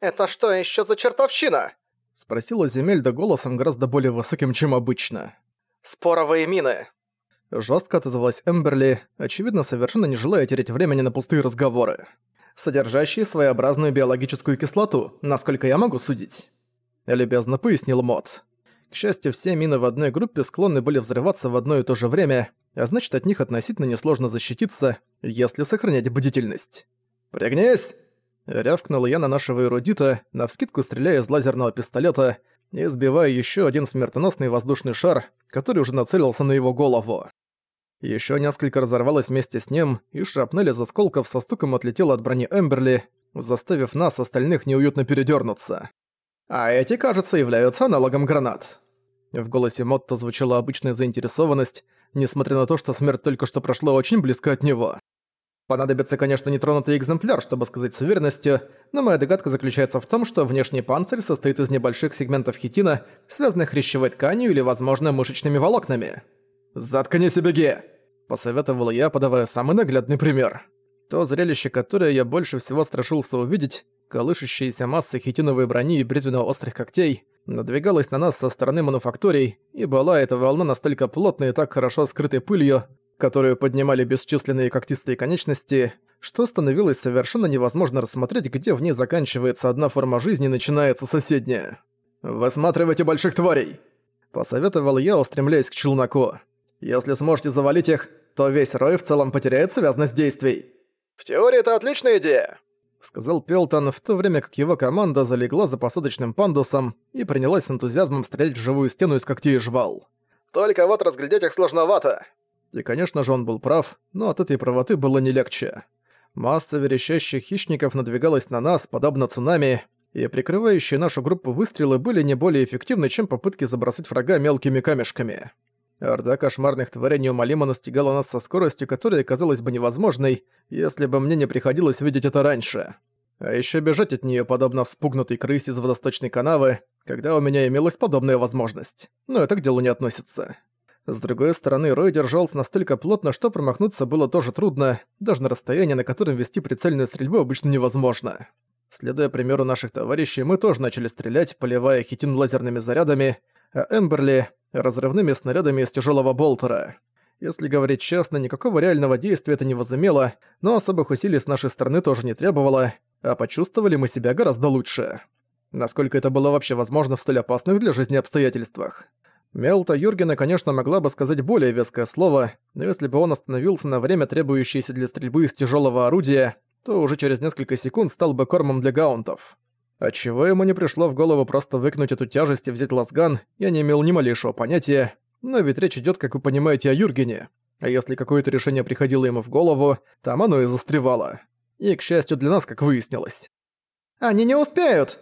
«Это что еще за чертовщина?» — спросила Земельда голосом гораздо более высоким, чем обычно. «Споровые мины!» Жестко отозвалась Эмберли, очевидно, совершенно не желая терять времени на пустые разговоры. «Содержащие своеобразную биологическую кислоту, насколько я могу судить», — любезно пояснил Мот. К счастью, все мины в одной группе склонны были взрываться в одно и то же время, а значит, от них относительно несложно защититься, если сохранять бдительность. «Пригнись!» — рявкнул я на нашего эрудита, навскидку стреляя из лазерного пистолета и сбивая еще один смертоносный воздушный шар, который уже нацелился на его голову. Еще несколько разорвалось вместе с ним, и шрапнель из осколков со стуком отлетела от брони Эмберли, заставив нас, остальных, неуютно передернуться. А эти, кажется, являются аналогом гранат. В голосе Мотто звучала обычная заинтересованность, несмотря на то, что смерть только что прошла очень близко от него. Понадобится, конечно, нетронутый экземпляр, чтобы сказать с уверенностью, но моя догадка заключается в том, что внешний панцирь состоит из небольших сегментов хитина, связанных хрящевой тканью или, возможно, мышечными волокнами. «Заткнись и беги!» – посоветовал я, подавая самый наглядный пример. То зрелище, которое я больше всего страшился увидеть, колышущаяся масса хитиновой брони и бритвенно-острых когтей, надвигалась на нас со стороны мануфакторий, и была эта волна настолько плотной и так хорошо скрытой пылью, которую поднимали бесчисленные когтистые конечности, что становилось совершенно невозможно рассмотреть, где в ней заканчивается одна форма жизни и начинается соседняя. «Высматривайте больших тварей!» – посоветовал я, устремляясь к челноку. Если сможете завалить их, то весь рой в целом потеряет связность действий». «В теории это отличная идея», — сказал Пелтон, в то время как его команда залегла за посадочным пандусом и принялась с энтузиазмом стрелять в живую стену из когтей и жвал. «Только вот разглядеть их сложновато». И, конечно же, он был прав, но от этой правоты было не легче. Масса верещащих хищников надвигалась на нас, подобно цунами, и прикрывающие нашу группу выстрелы были не более эффективны, чем попытки забросать врага мелкими камешками. Орда кошмарных тварей неумолимо настигала нас со скоростью, которая казалась бы невозможной, если бы мне не приходилось видеть это раньше. А еще бежать от нее подобно вспугнутой крысе из водосточной канавы, когда у меня имелась подобная возможность. Но это к делу не относится. С другой стороны, Рой держался настолько плотно, что промахнуться было тоже трудно, даже на расстоянии, на котором вести прицельную стрельбу обычно невозможно. Следуя примеру наших товарищей, мы тоже начали стрелять, поливая хитин лазерными зарядами, а Эмберли — разрывными снарядами из тяжелого болтера. Если говорить честно, никакого реального действия это не возымело, но особых усилий с нашей стороны тоже не требовало, а почувствовали мы себя гораздо лучше. Насколько это было вообще возможно в столь опасных для жизни обстоятельствах. Мелта Юргена, конечно, могла бы сказать более веское слово, но если бы он остановился на время, требующееся для стрельбы из тяжелого орудия, то уже через несколько секунд стал бы кормом для гаунтов. Отчего ему не пришло в голову просто выкнуть эту тяжесть и взять лазган, я не имел ни малейшего понятия, но ведь речь идет, как вы понимаете, о Юргене. А если какое-то решение приходило ему в голову, там оно и застревало. И, к счастью для нас, как выяснилось. «Они не успеют!»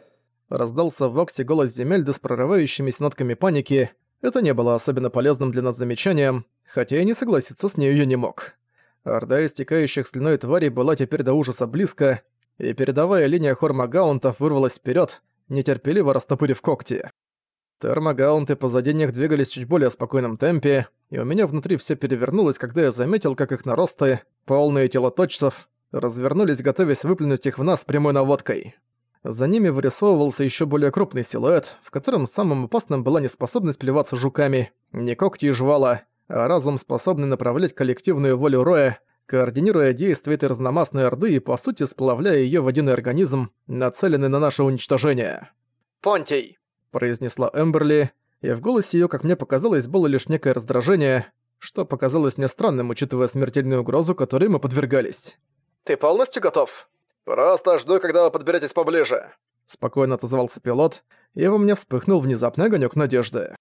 Раздался в Воксе голос Земельды с прорывающимися нотками паники. Это не было особенно полезным для нас замечанием, хотя и не согласиться с нею я не мог. Орда истекающих слюной тварей была теперь до ужаса близко, и передовая линия хормагаунтов вырвалась вперед, нетерпеливо растопырив когти. Термогаунты позади них двигались чуть более спокойном темпе, и у меня внутри все перевернулось, когда я заметил, как их наросты, полные телоточцев, развернулись, готовясь выплюнуть их в нас прямой наводкой. За ними вырисовывался еще более крупный силуэт, в котором самым опасным была неспособность плеваться жуками, не когти и жвала, а разум, способный направлять коллективную волю Роя, координируя действия этой разномастной орды и, по сути, сплавляя её в один организм, нацеленный на наше уничтожение. «Понтий!» – произнесла Эмберли, и в голосе её, как мне показалось, было лишь некое раздражение, что показалось мне странным, учитывая смертельную угрозу, которой мы подвергались. «Ты полностью готов?» «Просто жду, когда вы подберетесь поближе», – спокойно отозвался пилот, и во мне вспыхнул внезапный огонёк надежды.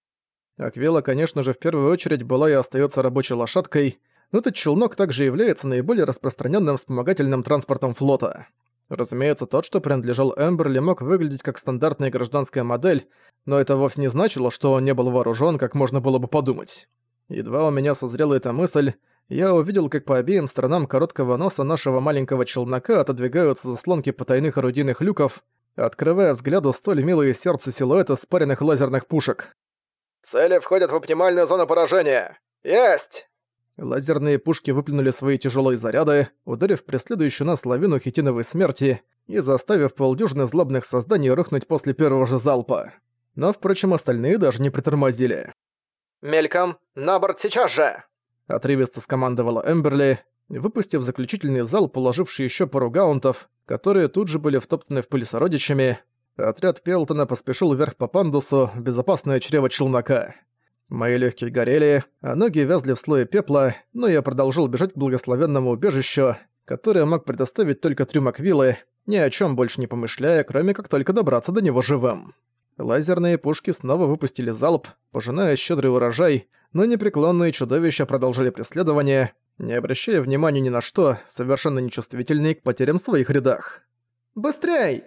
Аквила, конечно же, в первую очередь была и остаётся рабочей лошадкой, но этот челнок также является наиболее распространенным вспомогательным транспортом флота. Разумеется, тот, что принадлежал Эмберли, мог выглядеть как стандартная гражданская модель, но это вовсе не значило, что он не был вооружен, как можно было бы подумать. Едва у меня созрела эта мысль, я увидел, как по обеим сторонам короткого носа нашего маленького челнока отодвигаются заслонки потайных орудийных люков, открывая взгляду столь милые сердце силуэта спаренных лазерных пушек. «Цели входят в оптимальную зону поражения! Есть!» Лазерные пушки выплюнули свои тяжелые заряды, ударив преследующую нас лавину хитиновой смерти, и заставив полдюжины злобных созданий рухнуть после первого же залпа. Но, впрочем, остальные даже не притормозили. «Мельком, на борт сейчас же!» Отрывисто скомандовала Эмберли, выпустив заключительный залп, положивший еще пару гаунтов, которые тут же были втоптаны в пыль сородичами. Отряд Пелтона поспешил вверх по пандусу безопасное чрево челнока. Мои легкие горели, а ноги вязли в слое пепла, но я продолжил бежать к благословенному убежищу, которое мог предоставить только трюмок виллы, ни о чем больше не помышляя, кроме как только добраться до него живым. Лазерные пушки снова выпустили залп, пожиная щедрый урожай, но непреклонные чудовища продолжали преследование, не обращая внимания ни на что, совершенно нечувствительные к потерям в своих рядах. «Быстрей!»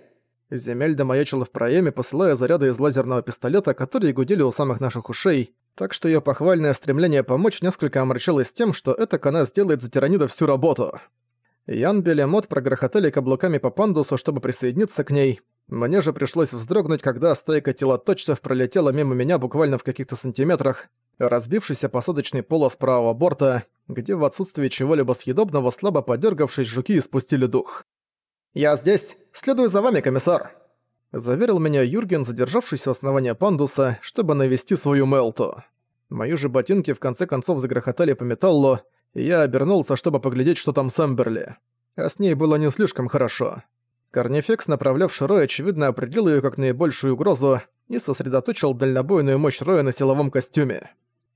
Земельда маячила в проеме, посылая заряды из лазерного пистолета, которые гудели у самых наших ушей, так что её похвальное стремление помочь несколько омрачилось тем, что эта она сделает за тиранида всю работу. Ян Белемот прогрохотали каблуками по пандусу, чтобы присоединиться к ней. Мне же пришлось вздрогнуть, когда стайка телоточцев пролетела мимо меня буквально в каких-то сантиметрах, разбившийся посадочный полос правого борта, где в отсутствии чего-либо съедобного слабо подергавшись жуки испустили дух. «Я здесь! Следую за вами, комиссар!» Заверил меня Юрген, задержавшийся у основания пандуса, чтобы навести свою Мелту. Мои же ботинки в конце концов загрохотали по металлу, и я обернулся, чтобы поглядеть, что там с Эмберли. А с ней было не слишком хорошо. Корнифекс, направлявший Рой, очевидно определил ее как наибольшую угрозу и сосредоточил дальнобойную мощь Роя на силовом костюме.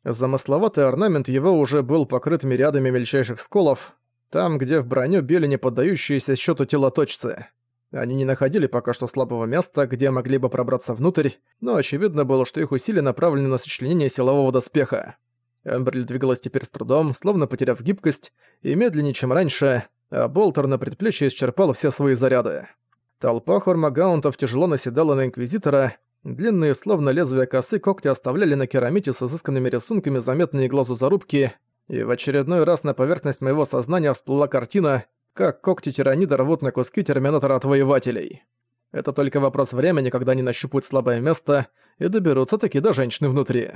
Замысловатый орнамент его уже был покрыт мириадами мельчайших сколов, там, где в броню били не поддающиеся счету телоточцы. Они не находили пока что слабого места, где могли бы пробраться внутрь, но очевидно было, что их усилия направлены на сочленение силового доспеха. Эмберли двигалась теперь с трудом, словно потеряв гибкость, и медленнее, чем раньше, а Болтер на предплечье исчерпал все свои заряды. Толпа хормагаунтов тяжело наседала на Инквизитора, длинные, словно лезвия косы, когти оставляли на керамите с изысканными рисунками заметные глазу зарубки, и в очередной раз на поверхность моего сознания всплыла картина, как когти тиранида рвут на куски терминатора-отвоевателей. Это только вопрос времени, когда они нащупают слабое место и доберутся таки до женщины внутри.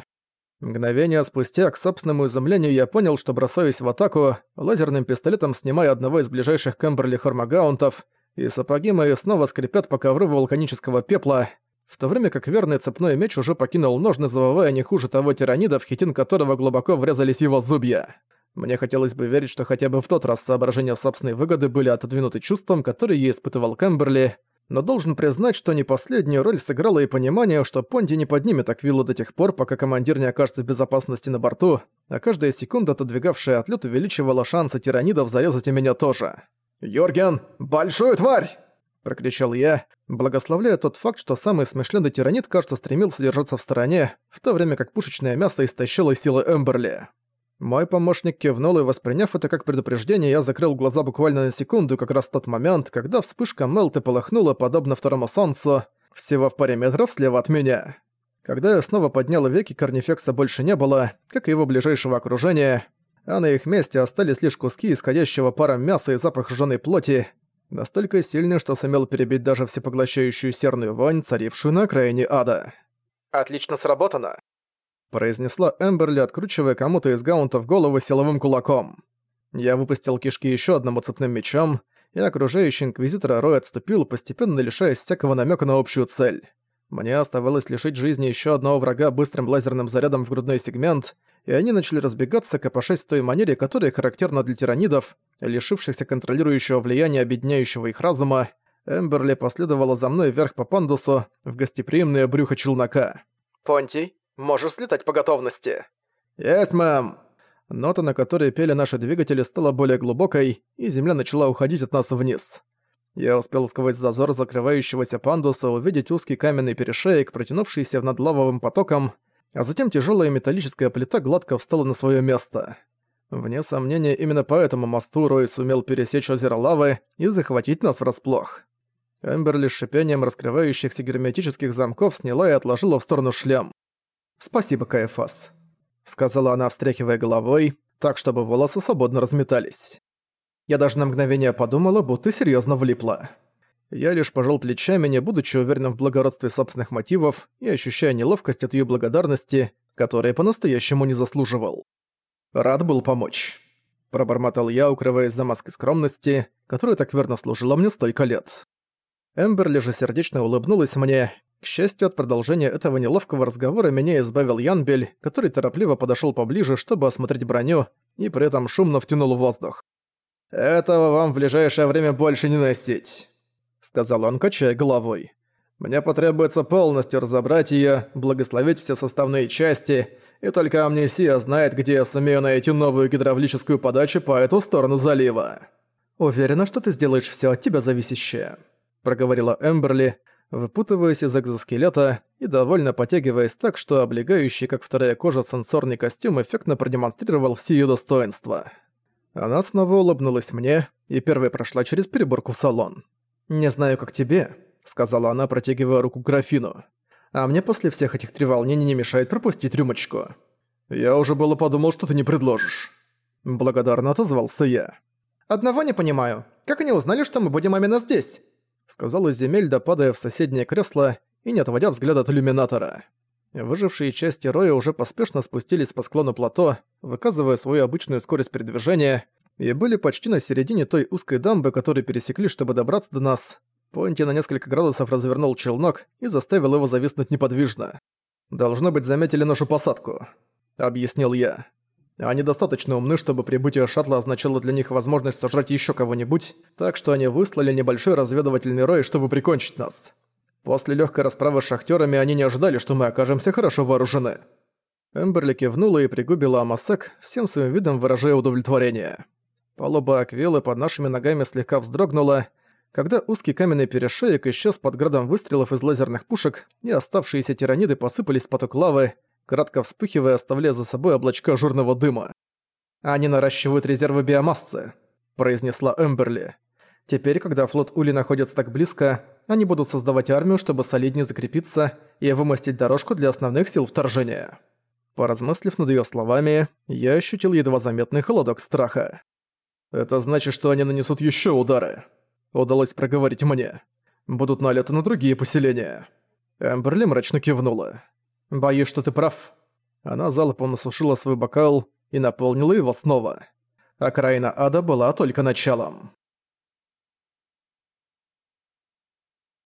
Мгновение спустя, к собственному изумлению, я понял, что бросаюсь в атаку, лазерным пистолетом снимая одного из ближайших Кэмберли Хормагаунтов, и сапоги мои снова скрипят по ковру вулканического пепла, в то время как верный цепной меч уже покинул ножны, завывая не хуже того тиранида, в хитин которого глубоко врезались его зубья. Мне хотелось бы верить, что хотя бы в тот раз соображения собственной выгоды были отодвинуты чувством, которое я испытывал Кэмберли, но должен признать, что не последнюю роль сыграло и понимание, что Понти не поднимет Аквилу до тех пор, пока командир не окажется в безопасности на борту, а каждая секунда, отодвигавшая отлет, увеличивала шансы тиранидов зарезать и меня тоже. «Йорген, большую тварь!» – прокричал я, благословляя тот факт, что самый смышленый тиранит, кажется, стремился держаться в стороне, в то время как пушечное мясо истощило силы Эмберли. Мой помощник кивнул, и восприняв это как предупреждение, я закрыл глаза буквально на секунду, как раз в тот момент, когда вспышка Мелты полыхнула, подобно второму солнцу, всего в паре метров слева от меня. Когда я снова поднял веки, Корнифекса больше не было, как и его ближайшего окружения, а на их месте остались лишь куски исходящего паром мяса и запах жжёной плоти, настолько сильный, что сумел перебить даже всепоглощающую серную вонь, царившую на окраине ада. «Отлично сработано!» произнесла Эмберли, откручивая кому-то из гаунтов голову силовым кулаком. Я выпустил кишки еще одному цепным мечом, и окружающий инквизитора Рой отступил, постепенно лишаясь всякого намека на общую цель. Мне оставалось лишить жизни еще одного врага быстрым лазерным зарядом в грудной сегмент, и они начали разбегаться, копошась в той манере, которая характерна для тиранидов, лишившихся контролирующего влияния объединяющего их разума. Эмберли последовала за мной вверх по пандусу, в гостеприимное брюхо челнока. «Понти, Можешь слетать по готовности». «Есть, мэм!» Нота, на которой пели наши двигатели, стала более глубокой, и земля начала уходить от нас вниз. Я успел сквозь зазор закрывающегося пандуса увидеть узкий каменный перешеек, протянувшийся над лавовым потоком, а затем тяжелая металлическая плита гладко встала на свое место. Вне сомнения, именно по этому мосту Рой сумел пересечь озеро лавы и захватить нас врасплох. Эмберли с шипением раскрывающихся герметических замков сняла и отложила в сторону шлем. «Спасибо, Каэфас», — сказала она, встряхивая головой, так, чтобы волосы свободно разметались. Я даже на мгновение подумала, будто серьезно влипла. Я лишь пожал плечами, не будучи уверенным в благородстве собственных мотивов и ощущая неловкость от ее благодарности, которой по-настоящему не заслуживал. Рад был помочь. Пробормотал я, укрываясь за маской скромности, которая так верно служила мне столько лет. Эмберли же сердечно улыбнулась мне. К счастью, от продолжения этого неловкого разговора меня избавил Янбель, который торопливо подошёл поближе, чтобы осмотреть броню, и при этом шумно втянул воздух. «Этого вам в ближайшее время больше не носить», — сказал он, качая головой. «Мне потребуется полностью разобрать её, благословить все составные части, и только Амнисия знает, где я сумею найти новую гидравлическую подачу по эту сторону залива». «Уверена, что ты сделаешь всё от тебя зависящее», — проговорила Эмберли, выпутываясь из экзоскелета и довольно потягиваясь так, что облегающий, как вторая кожа, сенсорный костюм эффектно продемонстрировал все её достоинства. Она снова улыбнулась мне и первой прошла через переборку в салон. «Не знаю, как тебе», — сказала она, протягивая руку к графину. «А мне после всех этих треволнений не мешает пропустить рюмочку». «Я уже было подумал, что ты не предложишь». Благодарно отозвался я. «Одного не понимаю. Как они узнали, что мы будем именно здесь?» Сказала Земельда, падая в соседнее кресло и не отводя взгляд от иллюминатора. Выжившие части Роя уже поспешно спустились по склону плато, выказывая свою обычную скорость передвижения, и были почти на середине той узкой дамбы, которую пересекли, чтобы добраться до нас. Понти на несколько градусов развернул челнок и заставил его зависнуть неподвижно. «Должно быть, заметили нашу посадку», — объяснил я. Они достаточно умны, чтобы прибытие шаттла означало для них возможность сожрать еще кого-нибудь, так что они выслали небольшой разведывательный рой, чтобы прикончить нас. После легкой расправы с шахтерами они не ожидали, что мы окажемся хорошо вооружены. Эмберли кивнула и пригубила амасек, всем своим видом выражая удовлетворение. Палуба аквилы под нашими ногами слегка вздрогнула, когда узкий каменный перешеек исчез под градом выстрелов из лазерных пушек, и оставшиеся тираниды посыпались поток лавы, кратко вспыхивая, оставляя за собой облачка жирного дыма. «Они наращивают резервы биомассы», — произнесла Эмберли. «Теперь, когда флот Ули находится так близко, они будут создавать армию, чтобы солиднее закрепиться и вымостить дорожку для основных сил вторжения». Поразмыслив над её словами, я ощутил едва заметный холодок страха. «Это значит, что они нанесут ещё удары», — удалось проговорить мне. «Будут налеты на другие поселения». Эмберли мрачно кивнула. «Боюсь, что ты прав». Она залпом насушила свой бокал и наполнила его снова. Окраина ада была только началом.